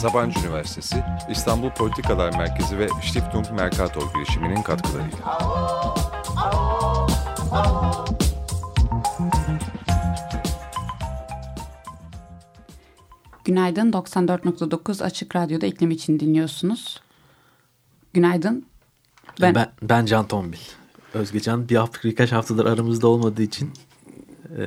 Sabancı Üniversitesi, İstanbul Politikalar Merkezi ve Stiftung Mercator girişiminin katkılarıyla. Günaydın 94.9 Açık Radyo'da iklim için dinliyorsunuz. Günaydın. Ben, ben, ben Can Tombil. Özgecan bir hafta, birkaç haftadır aramızda olmadığı için e,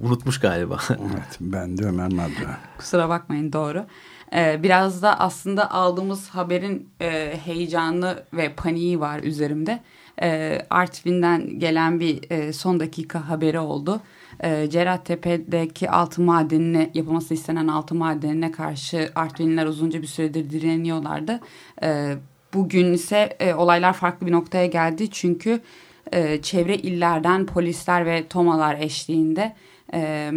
unutmuş galiba. evet ben de Ömer Madra. Kusura bakmayın doğru. Ee, biraz da aslında aldığımız haberin e, heyecanı ve paniği var üzerimde. E, Artvin'den gelen bir e, son dakika haberi oldu. E, Cerattepe'deki altın madenine yapılması istenen altın madenine karşı Artvinliler uzunca bir süredir direniyorlardı. E, bugün ise e, olaylar farklı bir noktaya geldi çünkü e, çevre illerden polisler ve tomalar eşliğinde e,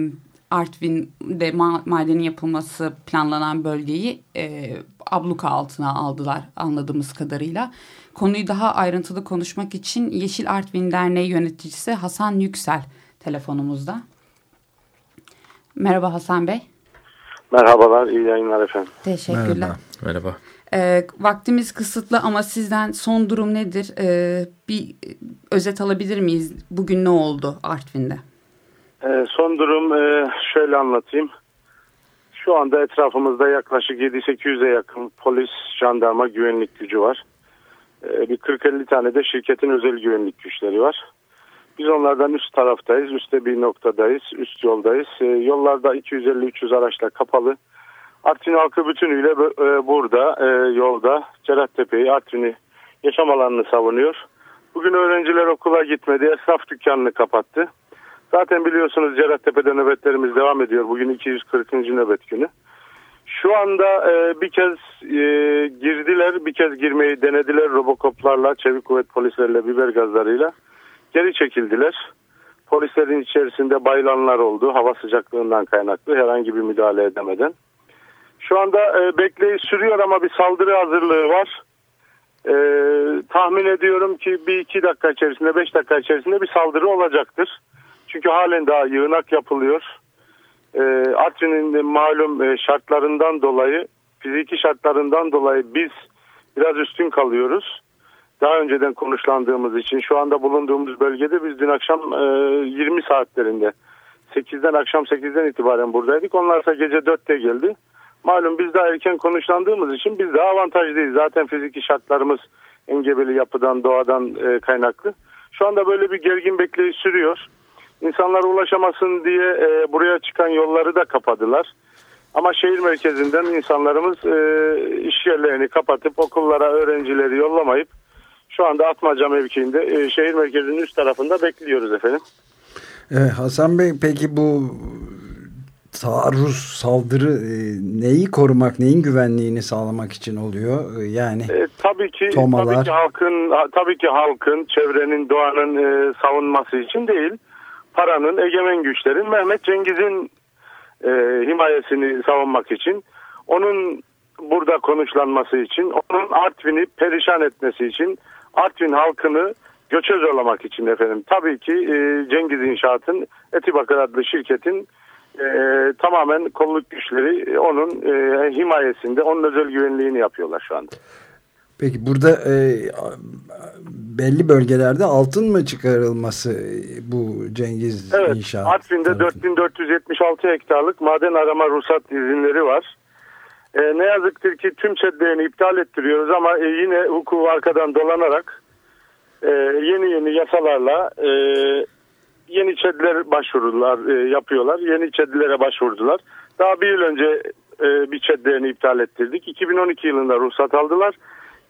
Artvin'de ma madenin yapılması planlanan bölgeyi e, abluka altına aldılar anladığımız kadarıyla. Konuyu daha ayrıntılı konuşmak için Yeşil Artvin Derneği yöneticisi Hasan Yüksel telefonumuzda. Merhaba Hasan Bey. Merhabalar, iyi yayınlar efendim. Teşekkürler. Merhaba. Merhaba. E, vaktimiz kısıtlı ama sizden son durum nedir? E, bir özet alabilir miyiz? Bugün ne oldu Artvin'de? E, son durum e, şöyle anlatayım. Şu anda etrafımızda yaklaşık 7-800'e yakın polis, jandarma, güvenlik gücü var. E, bir 40-50 tane de şirketin özel güvenlik güçleri var. Biz onlardan üst taraftayız, üstte bir noktadayız, üst yoldayız. E, yollarda 250-300 araçla kapalı. Artvin halkı bütünüyle e, burada e, yolda Cerattepe'yi, Artvin'i yaşam alanını savunuyor. Bugün öğrenciler okula gitmedi, esnaf dükkanını kapattı. Zaten biliyorsunuz Cerattepe'de nöbetlerimiz devam ediyor. Bugün 240. nöbet günü. Şu anda e, bir kez e, girdiler, bir kez girmeyi denediler robokoplarla, çevik kuvvet polislerle, biber gazlarıyla. Geri çekildiler. Polislerin içerisinde bayılanlar oldu. Hava sıcaklığından kaynaklı herhangi bir müdahale edemeden. Şu anda e, bekleyiş sürüyor ama bir saldırı hazırlığı var. E, tahmin ediyorum ki bir iki dakika içerisinde, beş dakika içerisinde bir saldırı olacaktır. Çünkü halen daha yığınak yapılıyor. E, Artvin'in malum e, şartlarından dolayı, fiziki şartlarından dolayı biz biraz üstün kalıyoruz. Daha önceden konuşlandığımız için şu anda bulunduğumuz bölgede biz dün akşam e, 20 saatlerinde 8'den akşam 8'den itibaren buradaydık. Onlarsa gece 4'te geldi. Malum biz daha erken konuşlandığımız için biz daha avantajlıyız. Zaten fiziki şartlarımız engebeli yapıdan, doğadan e, kaynaklı. Şu anda böyle bir gergin bekleyiş sürüyor. İnsanlar ulaşamasın diye e, buraya çıkan yolları da kapadılar. Ama şehir merkezinden insanlarımız e, iş yerlerini kapatıp okullara öğrencileri yollamayıp şu anda Atmaca mevkiinde e, şehir merkezinin üst tarafında bekliyoruz efendim. Evet, Hasan Bey peki bu taarruz saldırı e, neyi korumak, neyin güvenliğini sağlamak için oluyor? E, yani e, tabii ki tomalar... tabii ki halkın tabii ki halkın, çevrenin, doğanın e, savunması için değil. Paranın, egemen güçlerin Mehmet Cengiz'in e, himayesini savunmak için, onun burada konuşlanması için, onun Artvin'i perişan etmesi için, Artvin halkını göçe zorlamak için efendim. Tabii ki e, Cengiz İnşaat'ın Etibakır adlı şirketin e, tamamen kolluk güçleri onun e, himayesinde, onun özel güvenliğini yapıyorlar şu anda. Peki burada e, belli bölgelerde altın mı çıkarılması bu Cengiz evet, İnşaat? Evet, Artvin'de 4476 hektarlık maden arama ruhsat izinleri var. E, ne yazıktır ki tüm çedlerini iptal ettiriyoruz ama e, yine hukuku arkadan dolanarak e, yeni yeni yasalarla e, yeni çediler başvurular e, yapıyorlar. Yeni çedilere başvurdular. Daha bir yıl önce e, bir çedlerini iptal ettirdik. 2012 yılında ruhsat aldılar.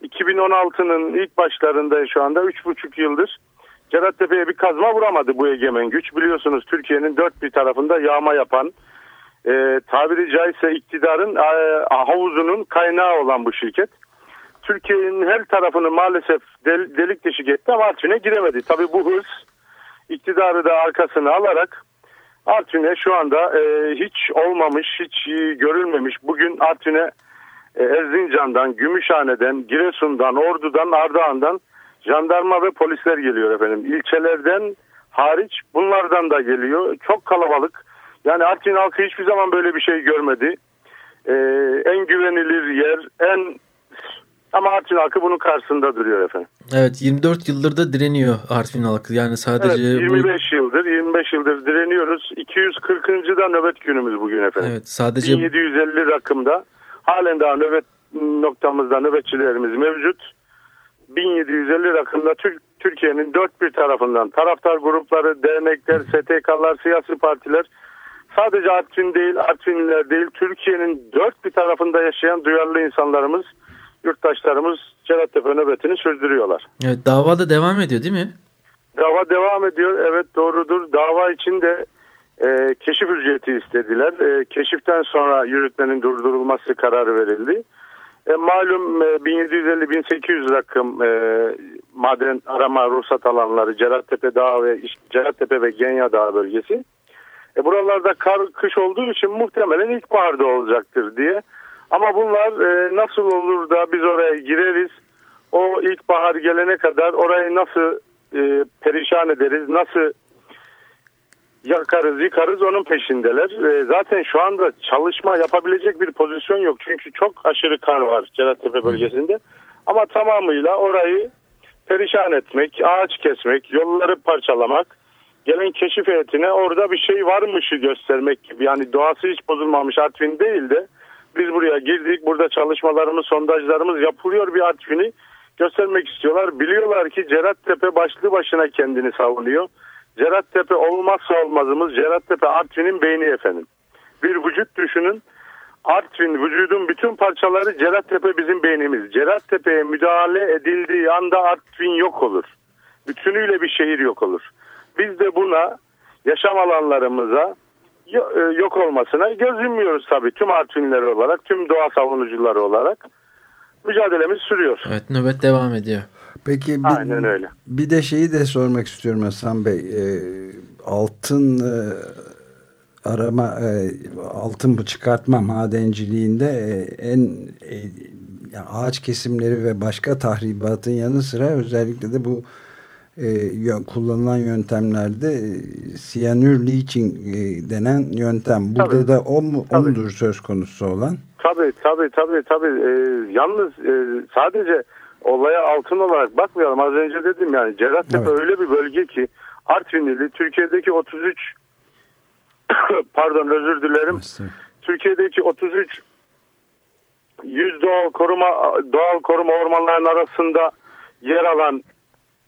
2016'nın ilk başlarında şu anda 3,5 yıldır Cerattepe'ye bir kazma vuramadı bu egemen güç. Biliyorsunuz Türkiye'nin dört bir tarafında yağma yapan e, tabiri caizse iktidarın e, havuzunun kaynağı olan bu şirket. Türkiye'nin her tarafını maalesef del, delik deşik etti ama Artvin'e giremedi. Tabii bu hırs iktidarı da arkasına alarak Artvin'e şu anda e, hiç olmamış, hiç görülmemiş. Bugün Artvin'e Erzincan'dan, Gümüşhane'den, Giresun'dan, Ordu'dan, Ardahan'dan jandarma ve polisler geliyor efendim. İlçelerden hariç bunlardan da geliyor. Çok kalabalık. Yani Artvin halkı hiçbir zaman böyle bir şey görmedi. Ee, en güvenilir yer, en ama Artvin halkı bunun karşısında duruyor efendim. Evet 24 yıldır da direniyor Artvin halkı. Yani sadece evet, 25 bu... yıldır 25 yıldır direniyoruz. 240. da nöbet günümüz bugün efendim. Evet sadece 1750 rakımda halen daha nöbet noktamızda nöbetçilerimiz mevcut. 1750 rakımda Türkiye'nin dört bir tarafından taraftar grupları, dernekler, STK'lar, siyasi partiler sadece Artvin değil, Artvinliler değil, Türkiye'nin dört bir tarafında yaşayan duyarlı insanlarımız, yurttaşlarımız Cerattepe nöbetini sürdürüyorlar. Evet, dava da devam ediyor değil mi? Dava devam ediyor, evet doğrudur. Dava için de e, keşif ücreti istediler. E, keşiften sonra yürütmenin durdurulması kararı verildi. E, malum e, 1750-1800 rakım e, maden arama ruhsat alanları Cerattepe Dağı ve Cerattepe ve Genya Dağı bölgesi. E, buralarda kar kış olduğu için muhtemelen ilkbaharda olacaktır diye. Ama bunlar e, nasıl olur da biz oraya gireriz? O ilkbahar gelene kadar orayı nasıl e, perişan ederiz? Nasıl yakarız yıkarız onun peşindeler. E, zaten şu anda çalışma yapabilecek bir pozisyon yok. Çünkü çok aşırı kar var Cerattepe bölgesinde. Ama tamamıyla orayı perişan etmek, ağaç kesmek, yolları parçalamak, gelen keşif heyetine orada bir şey varmışı göstermek gibi. Yani doğası hiç bozulmamış Artvin değil de biz buraya girdik, burada çalışmalarımız, sondajlarımız yapılıyor bir Artvin'i göstermek istiyorlar. Biliyorlar ki Cerattepe başlı başına kendini savunuyor. Cerattepe olmazsa olmazımız Cerattepe Artvin'in beyni efendim. Bir vücut düşünün. Artvin vücudun bütün parçaları Cerattepe bizim beynimiz. Cerattepe'ye müdahale edildiği anda Artvin yok olur. Bütünüyle bir şehir yok olur. Biz de buna yaşam alanlarımıza e, yok olmasına göz yummuyoruz tabii. Tüm Artvinler olarak, tüm doğa savunucuları olarak mücadelemiz sürüyor. Evet nöbet devam ediyor. Peki bir, Aynen öyle. bir de şeyi de sormak istiyorum Hasan Bey. E, altın e, arama e, altın bu çıkartma madenciliğinde e, en e, yani ağaç kesimleri ve başka tahribatın yanı sıra özellikle de bu e, kullanılan yöntemlerde e, siyanür leaching e, denen yöntem. Burada tabii. da o mu, tabii. mudur söz konusu olan? Tabii tabii tabii tabii. E, yalnız e, sadece olaya altın olarak bakmayalım. Az önce dedim yani Cerattepe evet. öyle bir bölge ki Artvinli Türkiye'deki 33 pardon özür dilerim. Türkiye'deki 33 yüz doğal koruma doğal koruma ormanlarının arasında yer alan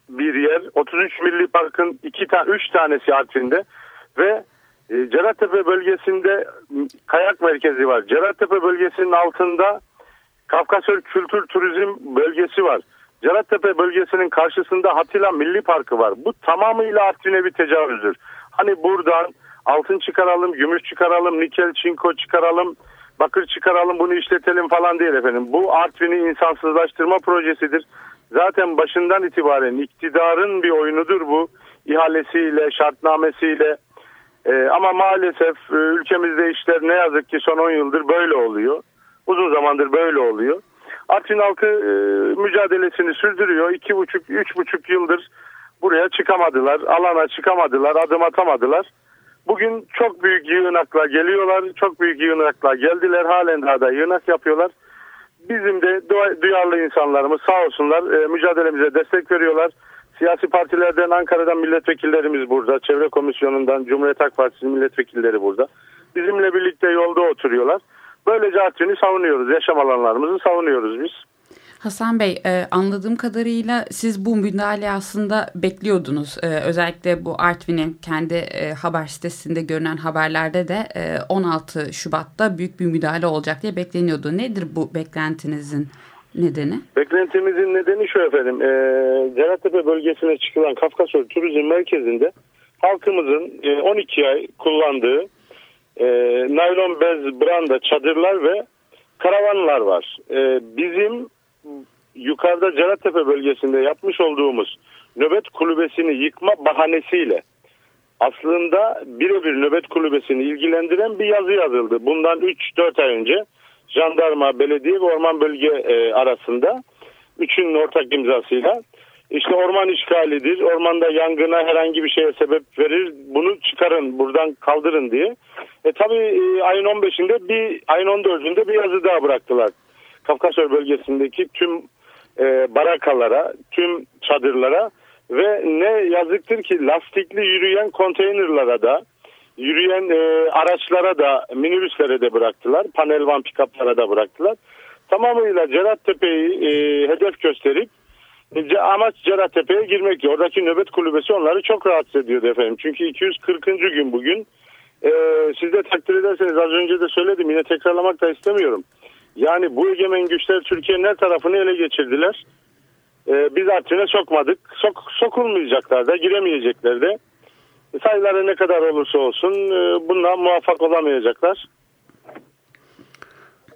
bir yer. 33 Milli Park'ın iki tane üç tanesi Artvin'de ve e, Cerattepe bölgesinde kayak merkezi var. Cerattepe bölgesinin altında Kafkasya Kültür Turizm Bölgesi var. Cerattepe bölgesinin karşısında Hatila Milli Parkı var. Bu tamamıyla Artvin'e bir tecavüzdür. Hani buradan altın çıkaralım, gümüş çıkaralım, nikel, çinko çıkaralım, bakır çıkaralım bunu işletelim falan değil efendim. Bu Artvin'i insansızlaştırma projesidir. Zaten başından itibaren iktidarın bir oyunudur bu. ihalesiyle, şartnamesiyle. Ee, ama maalesef e, ülkemizde işler ne yazık ki son 10 yıldır böyle oluyor. Uzun zamandır böyle oluyor. Artvin halkı e, mücadelesini sürdürüyor. İki buçuk, üç buçuk yıldır buraya çıkamadılar. Alana çıkamadılar, adım atamadılar. Bugün çok büyük yığınakla geliyorlar. Çok büyük yığınakla geldiler. Halen daha da yığınak yapıyorlar. Bizim de duyarlı insanlarımız sağ olsunlar e, mücadelemize destek veriyorlar. Siyasi partilerden Ankara'dan milletvekillerimiz burada. Çevre Komisyonu'ndan Cumhuriyet Halk Partisi milletvekilleri burada. Bizimle birlikte yolda oturuyorlar. Böylece Artvin'i savunuyoruz. Yaşam alanlarımızı savunuyoruz biz. Hasan Bey e, anladığım kadarıyla siz bu müdahale aslında bekliyordunuz. E, özellikle bu Artvin'in kendi e, haber sitesinde görünen haberlerde de e, 16 Şubat'ta büyük bir müdahale olacak diye bekleniyordu. Nedir bu beklentinizin nedeni? Beklentimizin nedeni şu efendim. E, Cerattepe bölgesine çıkılan Kafkasya Turizm Merkezi'nde halkımızın e, 12 ay kullandığı e, naylon bez branda çadırlar ve karavanlar var. E, bizim yukarıda Cerattepe bölgesinde yapmış olduğumuz nöbet kulübesini yıkma bahanesiyle aslında birebir nöbet kulübesini ilgilendiren bir yazı yazıldı. Bundan 3-4 ay önce jandarma, belediye ve orman bölge e, arasında üçünün ortak imzasıyla işte orman işgalidir, ormanda yangına herhangi bir şeye sebep verir, bunu çıkarın, buradan kaldırın diye. E tabi e, ayın 15'inde bir, ayın 14'ünde bir yazı daha bıraktılar. Kafkasya bölgesindeki tüm e, barakalara, tüm çadırlara ve ne yazıktır ki lastikli yürüyen konteynerlara da, yürüyen e, araçlara da, minibüslere de bıraktılar, panel van pikaplara da bıraktılar. Tamamıyla Cerattepe'yi e, hedef gösterip amaç Cerattepe'ye girmekti. Oradaki nöbet kulübesi onları çok rahatsız ediyordu efendim. Çünkü 240. gün bugün. Ee, siz de takdir ederseniz az önce de söyledim yine tekrarlamak da istemiyorum. Yani bu egemen güçler Türkiye'nin her tarafını ele geçirdiler. Ee, biz Artvin'e sokmadık. Sok, sokulmayacaklar da giremeyecekler de. Sayıları ne kadar olursa olsun e, bundan muvaffak olamayacaklar.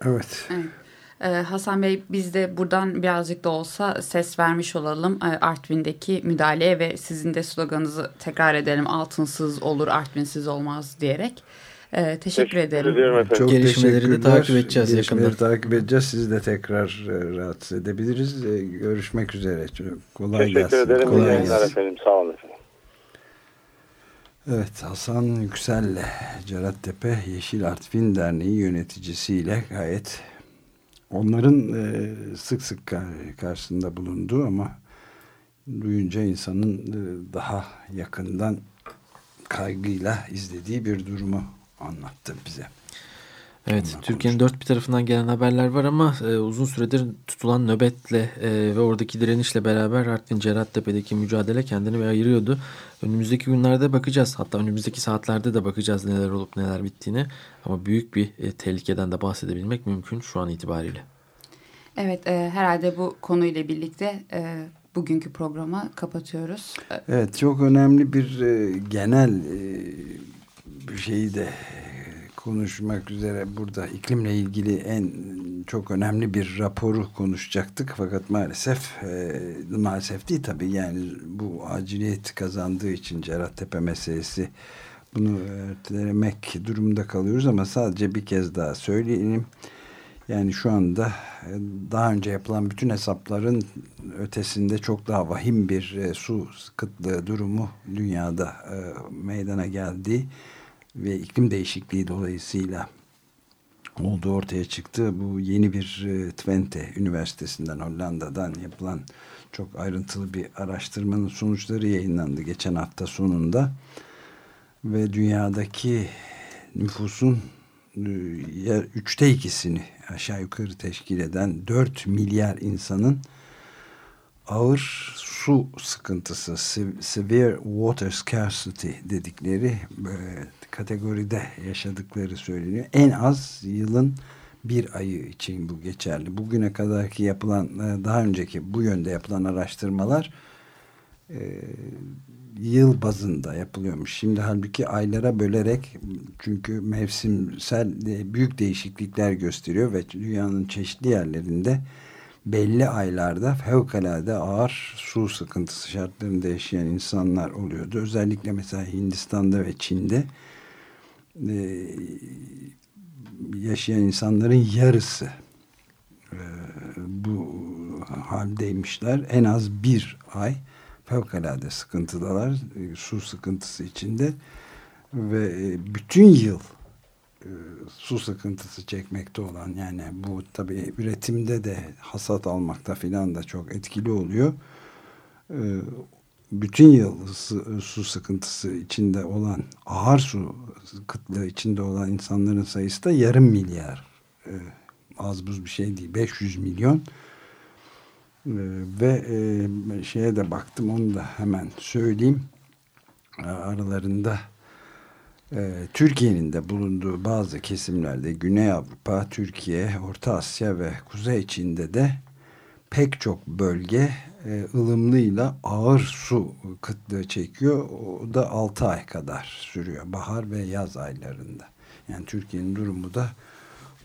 Evet. evet. Ee, Hasan Bey biz de buradan birazcık da olsa ses vermiş olalım e, Artvin'deki müdahaleye ve sizin de sloganınızı tekrar edelim altınsız olur Artvinsiz olmaz diyerek. Ee, teşekkür, teşekkür ederim. ederim Çok gelişmeleri de takip edeceğiz yakında. takip edeceğiz. Sizi de tekrar e, rahatsız edebiliriz. E, görüşmek üzere. Kolay teşekkür gelsin. Teşekkür ederim. Kolay gelsin. efendim. Sağ olun efendim. Evet Hasan Yüksel'le Cerattepe Yeşil Artvin Derneği yöneticisiyle gayet onların e, sık sık karşısında bulunduğu ama duyunca insanın e, daha yakından kaygıyla izlediği bir durumu anlattı bize. Evet, Türkiye'nin dört bir tarafından gelen haberler var ama e, uzun süredir tutulan nöbetle e, ve oradaki direnişle beraber Artvin Cerattepe'deki mücadele kendini ayırıyordu. Önümüzdeki günlerde bakacağız. Hatta önümüzdeki saatlerde de bakacağız neler olup neler bittiğini. Ama büyük bir e, tehlikeden de bahsedebilmek mümkün şu an itibariyle. Evet, e, herhalde bu konuyla birlikte e, bugünkü programı kapatıyoruz. Evet, çok önemli bir e, genel e, bir şeyi de konuşmak üzere burada iklimle ilgili en çok önemli bir raporu konuşacaktık. Fakat maalesef e, maalesef değil tabii. Yani bu aciliyet kazandığı için Cerattepe meselesi bunu ertelemek durumunda kalıyoruz. Ama sadece bir kez daha söyleyelim. Yani şu anda e, daha önce yapılan bütün hesapların ötesinde çok daha vahim bir e, su kıtlığı durumu dünyada e, meydana geldi ve iklim değişikliği dolayısıyla olduğu ortaya çıktı. Bu yeni bir e, Twente Üniversitesi'nden Hollanda'dan yapılan çok ayrıntılı bir araştırmanın sonuçları yayınlandı geçen hafta sonunda. Ve dünyadaki nüfusun e, üçte ikisini aşağı yukarı teşkil eden 4 milyar insanın ağır su sıkıntısı severe water scarcity dedikleri e, kategoride yaşadıkları söyleniyor. En az yılın bir ayı için bu geçerli. Bugüne kadarki yapılan e, daha önceki bu yönde yapılan araştırmalar e, yıl bazında yapılıyormuş. Şimdi halbuki aylara bölerek çünkü mevsimsel büyük değişiklikler gösteriyor ve dünyanın çeşitli yerlerinde belli aylarda fevkalade ağır su sıkıntısı şartlarında yaşayan insanlar oluyordu. Özellikle mesela Hindistan'da ve Çin'de e, yaşayan insanların yarısı e, bu haldeymişler. En az bir ay fevkalade sıkıntıdalar. E, su sıkıntısı içinde ve e, bütün yıl e, su sıkıntısı çekmekte olan yani bu tabi üretimde de hasat almakta filan da çok etkili oluyor. E, bütün yıl su, su sıkıntısı içinde olan ağır su kıtlığı içinde olan insanların sayısı da yarım milyar. E, az buz bir şey değil. 500 milyon. ve şeye de baktım onu da hemen söyleyeyim. aralarında ee, Türkiye'nin de bulunduğu bazı kesimlerde Güney Avrupa, Türkiye, Orta Asya ve Kuzey Çin'de de pek çok bölge e, ılımlıyla ağır su kıtlığı çekiyor. O da 6 ay kadar sürüyor. Bahar ve yaz aylarında. Yani Türkiye'nin durumu da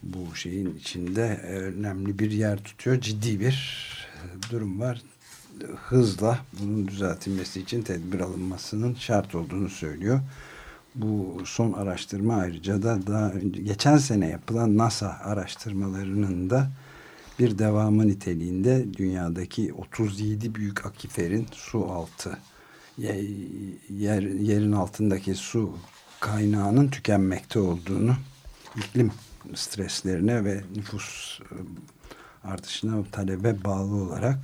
bu şeyin içinde önemli bir yer tutuyor. Ciddi bir durum var. Hızla bunun düzeltilmesi için tedbir alınmasının şart olduğunu söylüyor. Bu son araştırma ayrıca da daha önce, geçen sene yapılan NASA araştırmalarının da bir devamı niteliğinde dünyadaki 37 büyük akiferin su altı yer, yerin altındaki su kaynağının tükenmekte olduğunu iklim streslerine ve nüfus e, artışına talebe bağlı olarak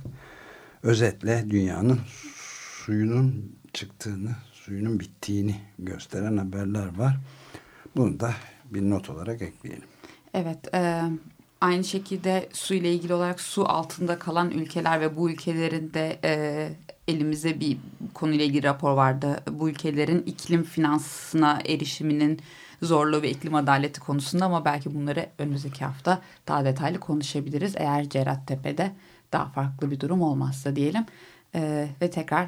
özetle dünyanın suyunun çıktığını, suyunun bittiğini gösteren haberler var. Bunu da bir not olarak ekleyelim. Evet, e, aynı şekilde su ile ilgili olarak su altında kalan ülkeler ve bu ülkelerin de e, elimizde bir konuyla ilgili rapor vardı. Bu ülkelerin iklim finansına erişiminin zorluğu ve iklim adaleti konusunda ama belki bunları önümüzdeki hafta daha detaylı konuşabiliriz. Eğer Cerattepe'de daha farklı bir durum olmazsa diyelim. Ee, ve tekrar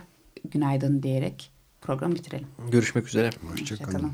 günaydın diyerek programı bitirelim. Görüşmek üzere. Hoşçakalın. Hoşçakalın.